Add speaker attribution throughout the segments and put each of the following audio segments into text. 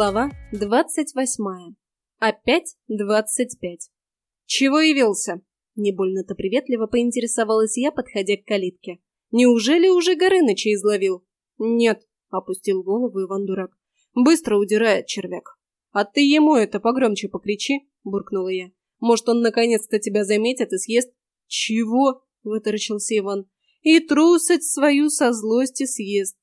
Speaker 1: Глава двадцать восьмая. Опять двадцать пять. «Чего явился?» Не больно-то приветливо поинтересовалась я, подходя к калитке. «Неужели уже Горыныча изловил?» «Нет», — опустил голову Иван Дурак. «Быстро удирает червяк». «А ты ему это погромче покричи», — буркнула я. «Может, он наконец-то тебя заметит и съест?» «Чего?» — вытаращился Иван. «И трусать свою со злости съест».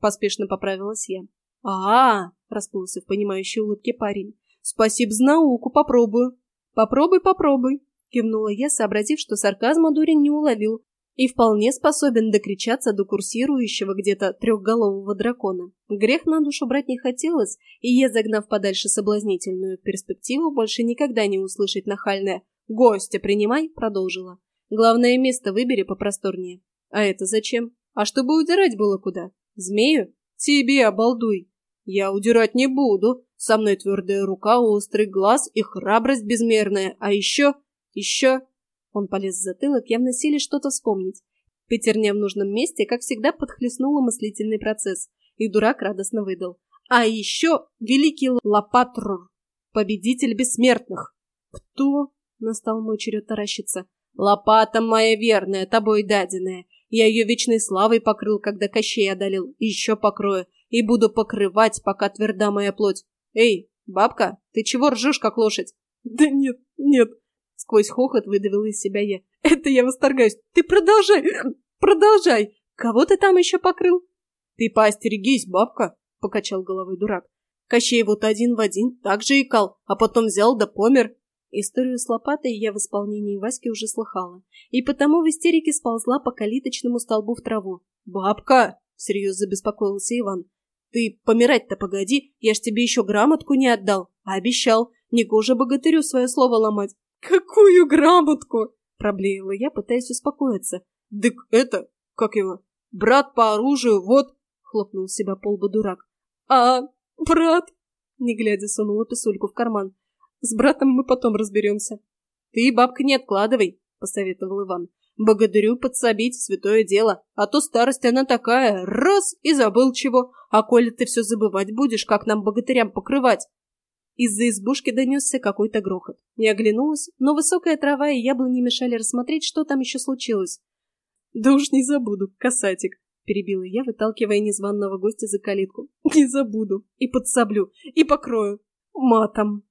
Speaker 1: Поспешно поправилась я. а, -а, расплылся в понимающей улыбке парень. «Спасибо за науку, попробую». «Попробуй, попробуй», — кивнула я, сообразив, что сарказма дурень не уловил и вполне способен докричаться до курсирующего где-то трехголового дракона. Грех на душу брать не хотелось, и я, загнав подальше соблазнительную перспективу, больше никогда не услышать нахальное «Гостя принимай», продолжила. «Главное место выбери попросторнее». «А это зачем? А чтобы удирать было куда? Змею? Тебе, обалдуй!» Я удирать не буду. Со мной твердая рука, острый глаз и храбрость безмерная. А еще... еще... Он полез в затылок, явно силе что-то вспомнить. Пятерня в нужном месте, как всегда, подхлестнула мыслительный процесс. И дурак радостно выдал. А еще великий Лопатрур, победитель бессмертных. Кто? Настал мой черед таращиться. Лопата моя верная, тобой даденная. Я ее вечной славой покрыл, когда Кощей одолел, и еще покрою и буду покрывать, пока тверда моя плоть. Эй, бабка, ты чего ржешь, как лошадь? Да нет, нет. Сквозь хохот выдавил из себя я. Это я восторгаюсь. Ты продолжай, продолжай. Кого ты там еще покрыл? Ты поостерегись, бабка, покачал головой дурак. Кощей вот один в один так же икал, а потом взял да помер. Историю с лопатой я в исполнении Васьки уже слыхала, и потому в истерике сползла по калиточному столбу в траву. «Бабка!» — всерьез забеспокоился Иван. Ты помирать-то погоди, я ж тебе еще грамотку не отдал, а обещал. Негоже богатырю свое слово ломать. Какую грамотку? Проблеяла я, пытаясь успокоиться. Дык это, как его, брат по оружию, вот, хлопнул себя по лбу дурак. А, брат? Не глядя, сунула писульку в карман. С братом мы потом разберемся. Ты, бабка, не откладывай, посоветовал Иван. Богатырю подсобить — святое дело, а то старость она такая, раз — и забыл чего, а коли ты все забывать будешь, как нам богатырям покрывать? Из-за избушки донесся какой-то грохот. Я оглянулась, но высокая трава и яблони мешали рассмотреть, что там еще случилось. «Да уж не забуду, касатик», — перебила я, выталкивая незваного гостя за калитку. «Не забуду. И подсоблю, и покрою. Матом».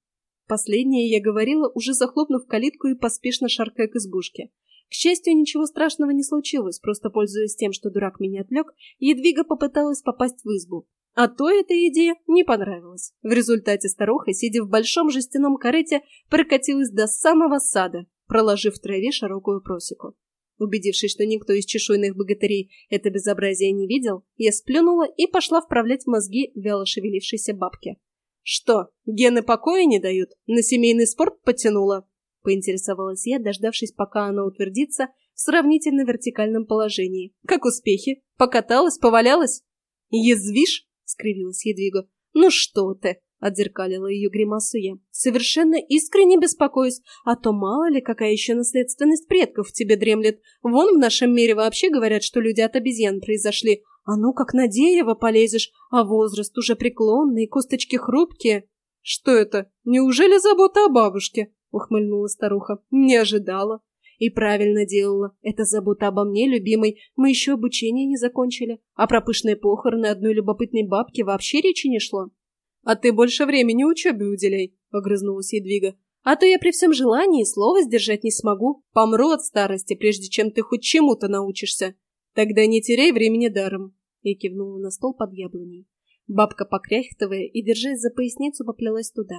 Speaker 1: Последнее я говорила, уже захлопнув калитку и поспешно шаркая к избушке. К счастью, ничего страшного не случилось, просто пользуясь тем, что дурак меня отвлек, Едвига попыталась попасть в избу. А то эта идея не понравилась. В результате старуха, сидя в большом жестяном корыте, прокатилась до самого сада, проложив в траве широкую просеку. Убедившись, что никто из чешуйных богатырей это безобразие не видел, я сплюнула и пошла вправлять мозги вяло шевелившейся бабке. «Что, гены покоя не дают? На семейный спорт потянула?» — поинтересовалась я, дождавшись, пока она утвердится в сравнительно вертикальном положении. «Как успехи? Покаталась, повалялась?» «Язвишь?» — скривилась Едвига. «Ну что ты!» — отзеркалила ее гримасу я. «Совершенно искренне беспокоюсь, а то мало ли какая еще наследственность предков в тебе дремлет. Вон в нашем мире вообще говорят, что люди от обезьян произошли. А ну как на дерево полезешь, а возраст уже преклонный, косточки хрупкие». «Что это? Неужели забота о бабушке?» — ухмыльнула старуха. «Не ожидала». «И правильно делала. Это забота обо мне, любимой. Мы еще обучение не закончили. А про пышные похороны одной любопытной бабки вообще речи не шло». «А ты больше времени учебе уделяй», — огрызнулась Едвига. «А то я при всем желании слова сдержать не смогу. Помру от старости, прежде чем ты хоть чему-то научишься. Тогда не теряй времени даром». Я кивнула на стол под яблоней. Бабка, покряхтывая и держась за поясницу, поплелась туда.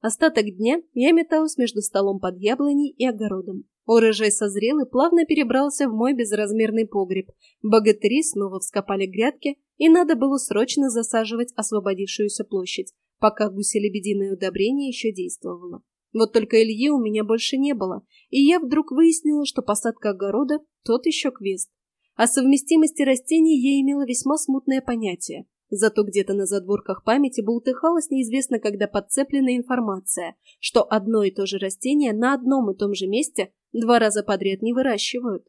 Speaker 1: Остаток дня я металась между столом под яблоней и огородом. Урожай созрел и плавно перебрался в мой безразмерный погреб. Богатыри снова вскопали грядки, и надо было срочно засаживать освободившуюся площадь, пока гуселебединое удобрение еще действовало. Вот только Ильи у меня больше не было, и я вдруг выяснила, что посадка огорода – тот еще квест. О совместимости растений я имела весьма смутное понятие. Зато где-то на задворках памяти бултыхалась неизвестно когда подцепленная информация, что одно и то же растение на одном и том же месте два раза подряд не выращивают.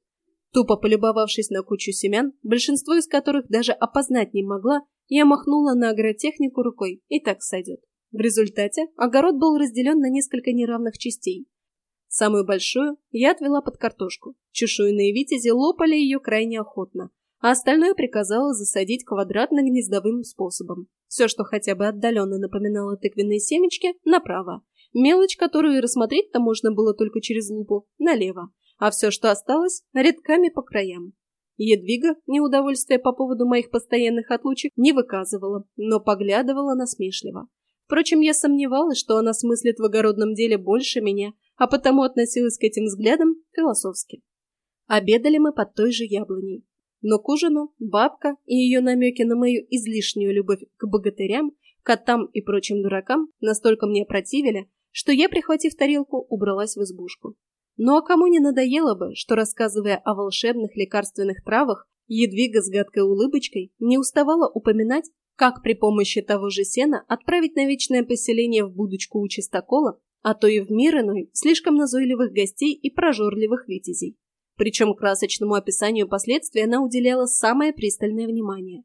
Speaker 1: Тупо полюбовавшись на кучу семян, большинство из которых даже опознать не могла, я махнула на агротехнику рукой, и так сойдет. В результате огород был разделен на несколько неравных частей. Самую большую я отвела под картошку. Чешуйные витязи лопали ее крайне охотно, а остальное приказала засадить квадратно-гнездовым способом. Все, что хотя бы отдаленно напоминало тыквенные семечки, направо. Мелочь, которую рассмотреть-то можно было только через лупу, налево а все, что осталось, редками по краям. Едвига неудовольствия по поводу моих постоянных отлучек не выказывала, но поглядывала насмешливо. Впрочем, я сомневалась, что она смыслит в огородном деле больше меня, а потому относилась к этим взглядам философски. Обедали мы под той же яблоней. Но к ужину бабка и ее намеки на мою излишнюю любовь к богатырям, котам и прочим дуракам настолько мне противили, что я, прихватив тарелку, убралась в избушку. Ну а кому не надоело бы, что, рассказывая о волшебных лекарственных травах, Едвига с гадкой улыбочкой не уставала упоминать, как при помощи того же сена отправить на вечное поселение в будочку у чистокола, а то и в мир иной, слишком назойливых гостей и прожорливых витязей. Причем красочному описанию последствий она уделяла самое пристальное внимание.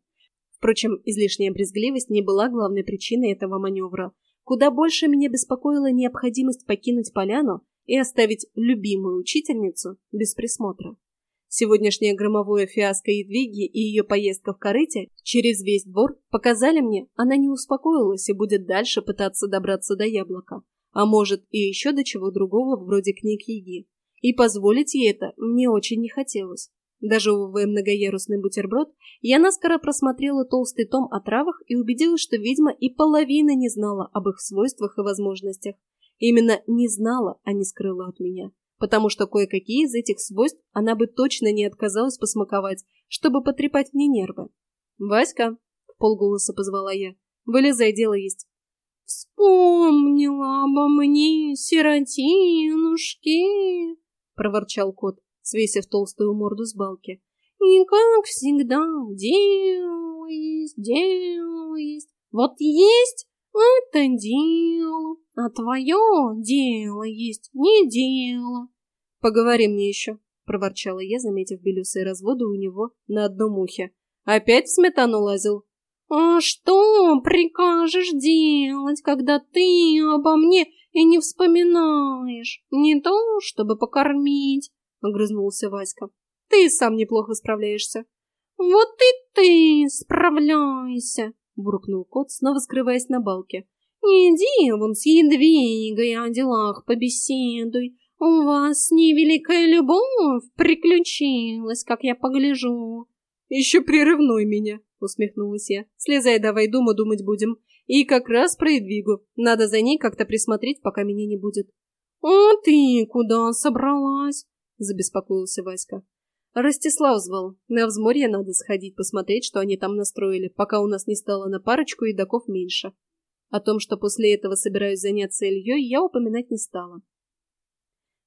Speaker 1: Впрочем, излишняя брезгливость не была главной причиной этого маневра. Куда больше меня беспокоила необходимость покинуть поляну и оставить любимую учительницу без присмотра. Сегодняшнее громовое фиаско Едвиги и ее поездка в корыте через весь двор показали мне, она не успокоилась и будет дальше пытаться добраться до яблока, а может и еще до чего другого вроде книг Еги. И позволить ей это мне очень не хотелось. Дожевывая многоярусный бутерброд, я наскоро просмотрела толстый том о травах и убедилась, что ведьма и половины не знала об их свойствах и возможностях. Именно не знала, а не скрыла от меня, потому что кое-какие из этих свойств она бы точно не отказалась посмаковать, чтобы потрепать мне нервы. «Васька!» — в полголоса позвала я. «Вылезай, дело есть».
Speaker 2: «Вспомнила обо мне, сиротинушки!» — проворчал кот, свесив толстую морду с балки. «И как всегда, дело есть, дело есть. Вот есть, это дело, а твое дело есть не дело.
Speaker 1: Поговори мне еще, проворчала я, заметив белесые разводы у него на одном ухе. Опять в сметану лазил?
Speaker 2: А что прикажешь делать, когда ты обо мне и не вспоминаешь? Не то, чтобы покормить, огрызнулся Васька.
Speaker 1: Ты сам неплохо справляешься.
Speaker 2: Вот и ты справляйся,
Speaker 1: буркнул кот, снова скрываясь на балке.
Speaker 2: «Иди вон с Едвигой о делах побеседуй. У вас невеликая любовь приключилась, как я погляжу».
Speaker 1: «Еще прерывной меня», — усмехнулась я. «Слезай давай, дома думать будем. И как раз про Едвигу. Надо за ней как-то присмотреть, пока меня не будет».
Speaker 2: «А ты куда собралась?» — забеспокоился Васька.
Speaker 1: Ростислав звал. На взморье надо сходить, посмотреть, что они там настроили, пока у нас не стало на парочку едоков меньше. О том, что после этого собираюсь заняться Ильей, я упоминать не стала.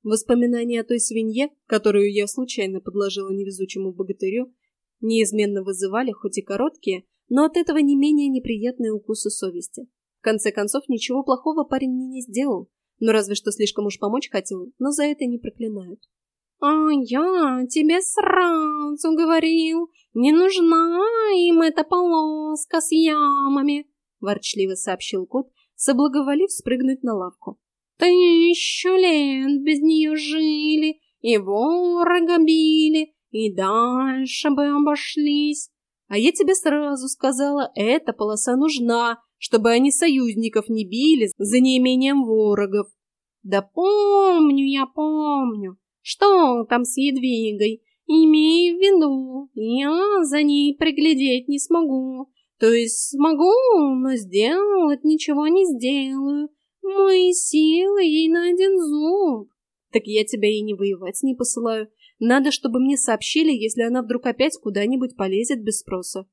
Speaker 1: Воспоминания о той свинье, которую я случайно подложила невезучему богатырю, неизменно вызывали, хоть и короткие, но от этого не менее неприятные укусы совести. В конце концов, ничего плохого парень мне не сделал, но разве что слишком уж помочь хотел, но за это не проклинают.
Speaker 2: «А я тебе сразу говорил, не нужна им эта полоска с ямами», — ворчливо сообщил кот, соблаговолив спрыгнуть на лавку. «Тысячу лет без нее жили, и ворога били, и дальше бы обошлись.
Speaker 1: А я тебе сразу сказала, эта полоса нужна, чтобы они союзников не били за неимением ворогов».
Speaker 2: «Да помню я, помню», что там с Едвигой? Имей в виду, я за ней приглядеть не смогу. То есть смогу, но сделать ничего не сделаю. Мои силы ей на один зуб.
Speaker 1: Так я тебя и не воевать не посылаю. Надо, чтобы мне сообщили, если она вдруг опять куда-нибудь полезет без спроса.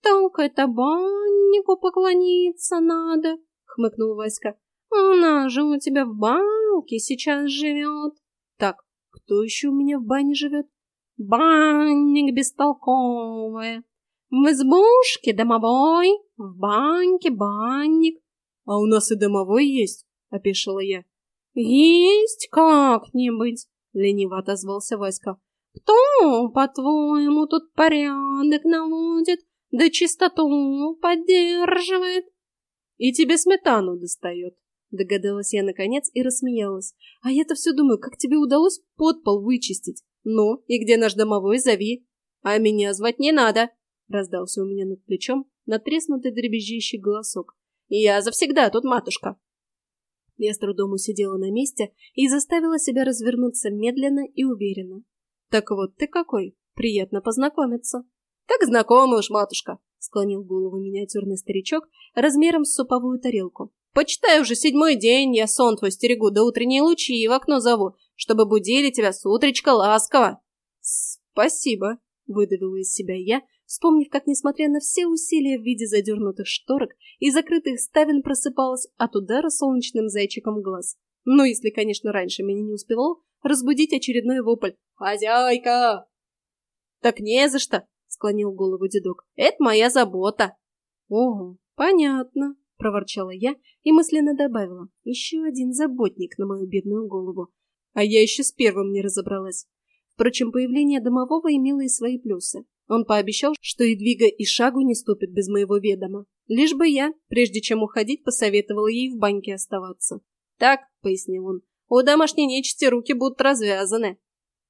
Speaker 2: Так это баннику поклониться надо, хмыкнул Васька. Она же у тебя в банке сейчас живет.
Speaker 1: Так, кто еще у меня в бане живет?
Speaker 2: Банник бестолковая. В избушке домовой, в баньке банник.
Speaker 1: А у нас и домовой есть, опешила я.
Speaker 2: Есть как-нибудь, лениво отозвался Васька. Кто, по-твоему, тут порядок наводит, да чистоту поддерживает?
Speaker 1: И тебе сметану достает, догадалась я наконец и рассмеялась. А я-то все думаю, как тебе удалось подпол вычистить? Ну, и где наш домовой, зови. А меня звать не надо, раздался у меня над плечом натреснутый дребезжащий голосок. Я завсегда тут матушка. Я с трудом усидела на месте и заставила себя развернуться медленно и уверенно. Так вот ты какой, приятно познакомиться. Так знакомы уж, матушка, склонил голову миниатюрный старичок размером с суповую тарелку. Почитай уже седьмой день, я сон твой стерегу, до утренней лучи и в окно зову, чтобы будили тебя с утречка ласково. Спасибо, выдавила из себя я, вспомнив, как, несмотря на все усилия в виде задернутых шторок и закрытых ставен, просыпалась от удара солнечным зайчиком глаз. Ну, если, конечно, раньше меня не успевал разбудить очередной вопль «Хозяйка!» «Так не за что!» — склонил голову дедок. «Это моя забота!» «Ого, понятно!» — проворчала я и мысленно добавила. «Еще один заботник на мою бедную голову. А я еще с первым не разобралась. Впрочем, появление домового имело и свои плюсы. Он пообещал, что и двига и шагу не ступит без моего ведома. Лишь бы я, прежде чем уходить, посоветовала ей в баньке оставаться. «Так», — пояснил он, — «у домашней нечисти руки будут развязаны».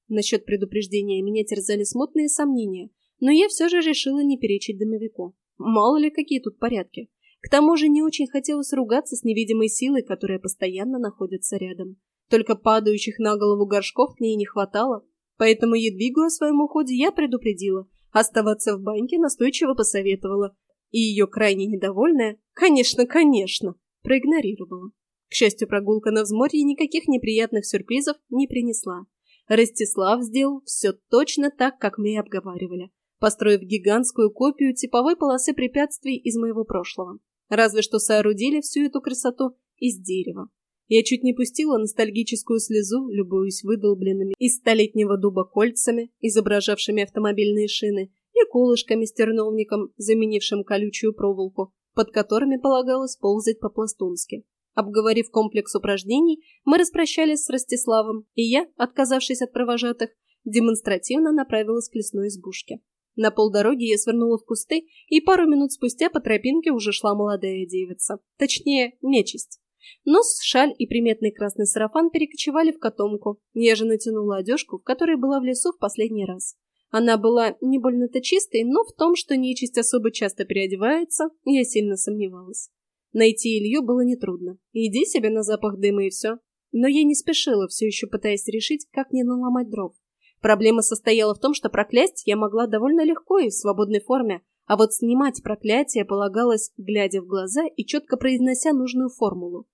Speaker 1: Насчет предупреждения меня терзали смутные сомнения, но я все же решила не перечить домовику. Мало ли, какие тут порядки. К тому же не очень хотелось ругаться с невидимой силой, которая постоянно находится рядом. Только падающих на голову горшков мне и не хватало, поэтому Едвигу о своем уходе я предупредила — Оставаться в баньке настойчиво посоветовала. И ее крайне недовольная, конечно, конечно, проигнорировала. К счастью, прогулка на взморье никаких неприятных сюрпризов не принесла. Ростислав сделал все точно так, как мы и обговаривали, построив гигантскую копию типовой полосы препятствий из моего прошлого. Разве что соорудили всю эту красоту из дерева. Я чуть не пустила ностальгическую слезу, любуясь выдолбленными из столетнего дуба кольцами, изображавшими автомобильные шины, и колышками с терновником, заменившим колючую проволоку, под которыми полагалось ползать по-пластунски. Обговорив комплекс упражнений, мы распрощались с Ростиславом, и я, отказавшись от провожатых, демонстративно направилась к лесной избушке. На полдороги я свернула в кусты, и пару минут спустя по тропинке уже шла молодая девица. Точнее, нечисть. Нос, шаль и приметный красный сарафан перекочевали в котомку. Я же натянула одежку, в которой была в лесу в последний раз. Она была не больно-то чистой, но в том, что нечисть особо часто переодевается, я сильно сомневалась. Найти Илью было нетрудно. Иди себе на запах дыма и все. Но я не спешила, все еще пытаясь решить, как не наломать дров. Проблема состояла в том, что проклясть я могла довольно легко и в свободной форме, а вот снимать проклятие полагалось, глядя в глаза и четко произнося нужную формулу.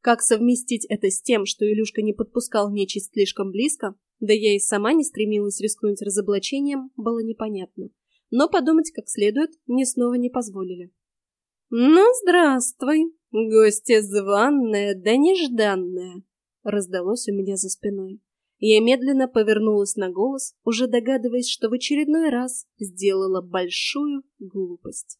Speaker 1: Как совместить это с тем, что Илюшка не подпускал нечисть слишком близко, да я и сама не стремилась рискнуть разоблачением, было непонятно. Но подумать как следует мне снова не позволили. «Ну, здравствуй, гостья званная да нежданная!» раздалось у меня за спиной. Я медленно повернулась на голос, уже догадываясь, что в очередной раз сделала большую глупость.